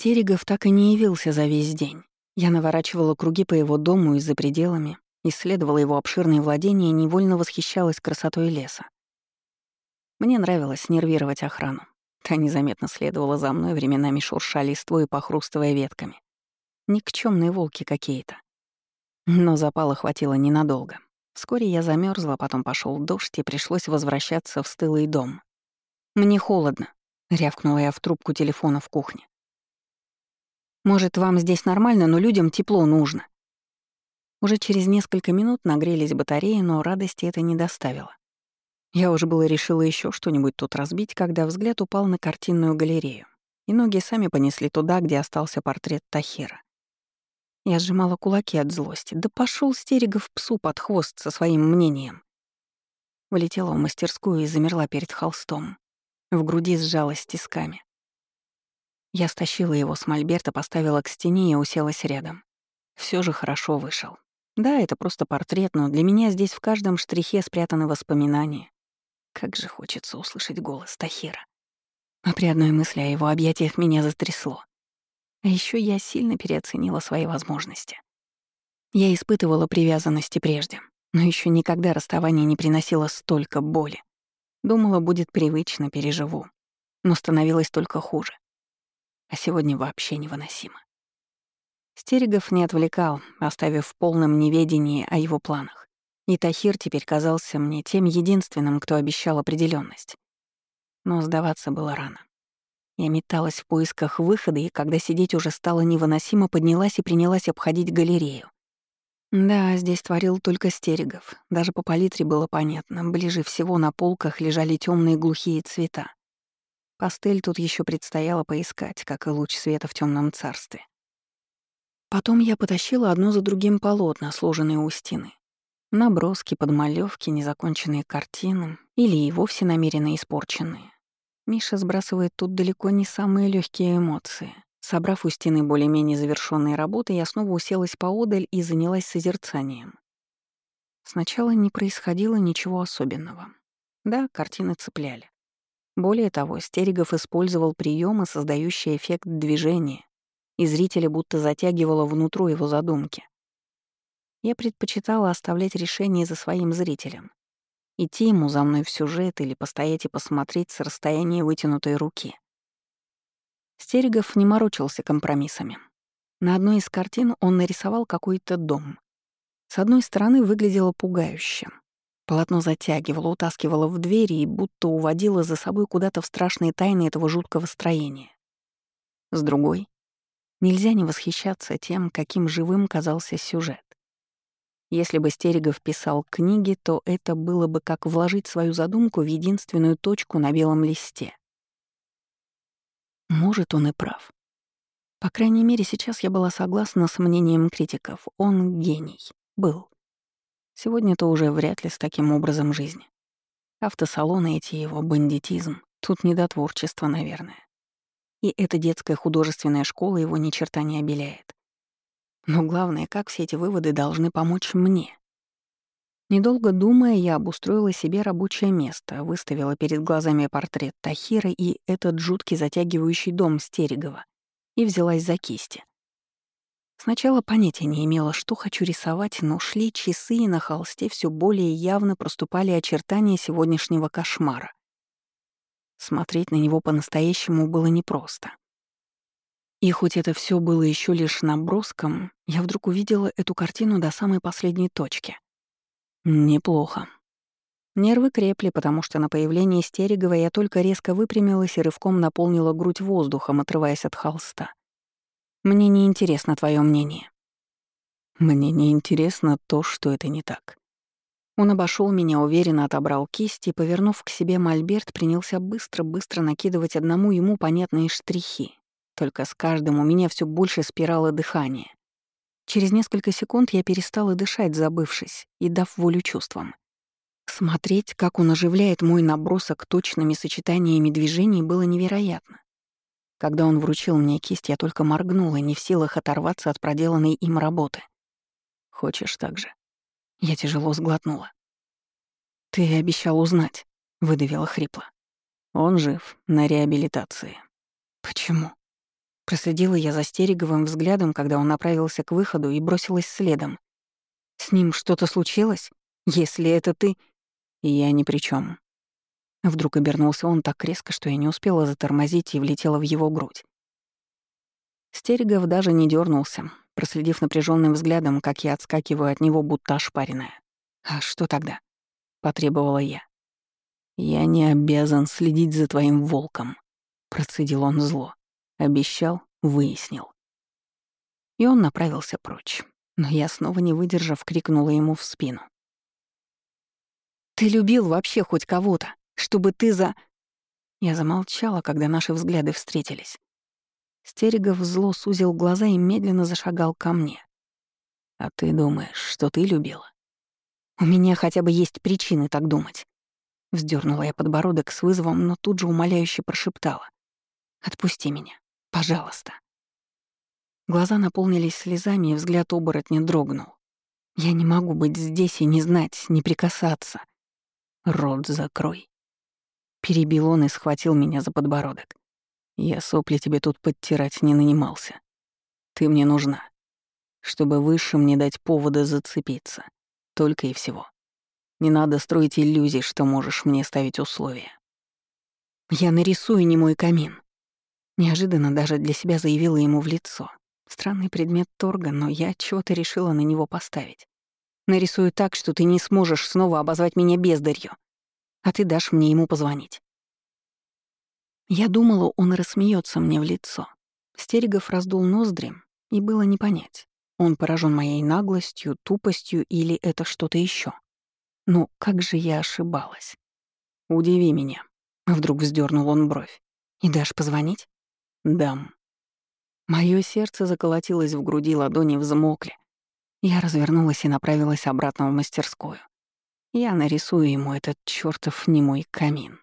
Стерегов так и не явился за весь день. Я наворачивала круги по его дому и за пределами, исследовала его обширные владения и невольно восхищалась красотой леса. Мне нравилось нервировать охрану. Та незаметно следовала за мной, временами шурша листвой и похрустывая ветками. Никчёмные волки какие-то. Но запала хватило ненадолго. Вскоре я замерзла, потом пошел дождь, и пришлось возвращаться в стылый дом. «Мне холодно», — рявкнула я в трубку телефона в кухне. «Может, вам здесь нормально, но людям тепло нужно». Уже через несколько минут нагрелись батареи, но радости это не доставило. Я уже было решила еще что-нибудь тут разбить, когда взгляд упал на картинную галерею, и ноги сами понесли туда, где остался портрет Тахира. Я сжимала кулаки от злости. Да пошел Стерегов псу под хвост со своим мнением. Влетела в мастерскую и замерла перед холстом. В груди сжалась тисками. Я стащила его с мольберта, поставила к стене и уселась рядом. Все же хорошо вышел. Да, это просто портрет, но для меня здесь в каждом штрихе спрятаны воспоминания. Как же хочется услышать голос Тахира. А при одной мысли о его объятиях меня затрясло. А еще я сильно переоценила свои возможности. Я испытывала привязанности прежде, но еще никогда расставание не приносило столько боли. Думала, будет привычно, переживу. Но становилось только хуже. А сегодня вообще невыносимо. Стерегов не отвлекал, оставив в полном неведении о его планах. И Тахир теперь казался мне тем единственным, кто обещал определенность. Но сдаваться было рано. Я металась в поисках выхода, и когда сидеть уже стало невыносимо, поднялась и принялась обходить галерею. Да, здесь творил только Стерегов. Даже по палитре было понятно. Ближе всего на полках лежали темные глухие цвета. Пастель тут еще предстояло поискать, как и луч света в темном царстве. Потом я потащила одно за другим полотна, сложенные у стены. Наброски, подмалевки, незаконченные картины или и вовсе намеренно испорченные. Миша сбрасывает тут далеко не самые легкие эмоции. Собрав у стены более-менее завершенные работы, я снова уселась поодаль и занялась созерцанием. Сначала не происходило ничего особенного. Да, картины цепляли. Более того, Стерегов использовал приемы, создающие эффект движения, и зрителя будто затягивало внутрь его задумки. Я предпочитала оставлять решение за своим зрителем. Идти ему за мной в сюжет или постоять и посмотреть с расстояния вытянутой руки. Стерегов не морочился компромиссами. На одной из картин он нарисовал какой-то дом. С одной стороны выглядело пугающе. Полотно затягивало, утаскивало в двери и будто уводило за собой куда-то в страшные тайны этого жуткого строения. С другой, нельзя не восхищаться тем, каким живым казался сюжет. Если бы Стерегов писал книги, то это было бы как вложить свою задумку в единственную точку на белом листе. Может, он и прав. По крайней мере, сейчас я была согласна с мнением критиков. Он гений. Был. Сегодня-то уже вряд ли с таким образом жизни. Автосалоны эти его, бандитизм. Тут не до творчества, наверное. И эта детская художественная школа его ни черта не обеляет. Но главное, как все эти выводы должны помочь мне. Недолго думая, я обустроила себе рабочее место, выставила перед глазами портрет Тахира и этот жуткий затягивающий дом Стерегова и взялась за кисти. Сначала понятия не имела, что хочу рисовать, но шли часы, и на холсте все более явно проступали очертания сегодняшнего кошмара. Смотреть на него по-настоящему было непросто. И хоть это все было еще лишь наброском, я вдруг увидела эту картину до самой последней точки. Неплохо. Нервы крепли, потому что на появление Стерегова я только резко выпрямилась и рывком наполнила грудь воздухом, отрываясь от холста. Мне не интересно твое мнение. Мне не интересно то, что это не так. Он обошел меня, уверенно отобрал кисть и, повернув к себе мольберт, принялся быстро-быстро накидывать одному ему понятные штрихи, только с каждым у меня все больше спирало дыхание. Через несколько секунд я перестала дышать, забывшись и дав волю чувствам. Смотреть, как он оживляет мой набросок точными сочетаниями движений, было невероятно. Когда он вручил мне кисть, я только моргнула, не в силах оторваться от проделанной им работы. «Хочешь так же?» Я тяжело сглотнула. «Ты обещал узнать», — выдавила хрипло. «Он жив, на реабилитации». «Почему?» Проследила я за Стереговым взглядом, когда он направился к выходу и бросилась следом. «С ним что-то случилось? Если это ты...» «Я ни при чем. Вдруг обернулся он так резко, что я не успела затормозить и влетела в его грудь. Стерегов даже не дернулся, проследив напряженным взглядом, как я отскакиваю от него, будто ошпаренная. «А что тогда?» — потребовала я. «Я не обязан следить за твоим волком», — процедил он зло. Обещал, выяснил. И он направился прочь. Но я, снова не выдержав, крикнула ему в спину. «Ты любил вообще хоть кого-то? Чтобы ты за...» Я замолчала, когда наши взгляды встретились. Стерегов зло сузил глаза и медленно зашагал ко мне. «А ты думаешь, что ты любила?» «У меня хотя бы есть причины так думать». Вздернула я подбородок с вызовом, но тут же умоляюще прошептала. «Отпусти меня. Пожалуйста». Глаза наполнились слезами, и взгляд оборотня дрогнул. Я не могу быть здесь и не знать, не прикасаться. Рот закрой. Перебил он и схватил меня за подбородок. Я сопли тебе тут подтирать не нанимался. Ты мне нужна. Чтобы выше мне дать повода зацепиться. Только и всего. Не надо строить иллюзий, что можешь мне ставить условия. Я нарисую не мой камин. Неожиданно даже для себя заявила ему в лицо. Странный предмет торга, но я чего-то решила на него поставить. Нарисую так, что ты не сможешь снова обозвать меня бездарью. А ты дашь мне ему позвонить. Я думала, он рассмеется мне в лицо. Стерегов раздул ноздри, и было не понять, он поражен моей наглостью, тупостью или это что-то еще. Но как же я ошибалась. «Удиви меня», — вдруг вздернул он бровь. «И дашь позвонить?» «Дам». Моё сердце заколотилось в груди, ладони взмокли. Я развернулась и направилась обратно в мастерскую. Я нарисую ему этот чёртов немой камин.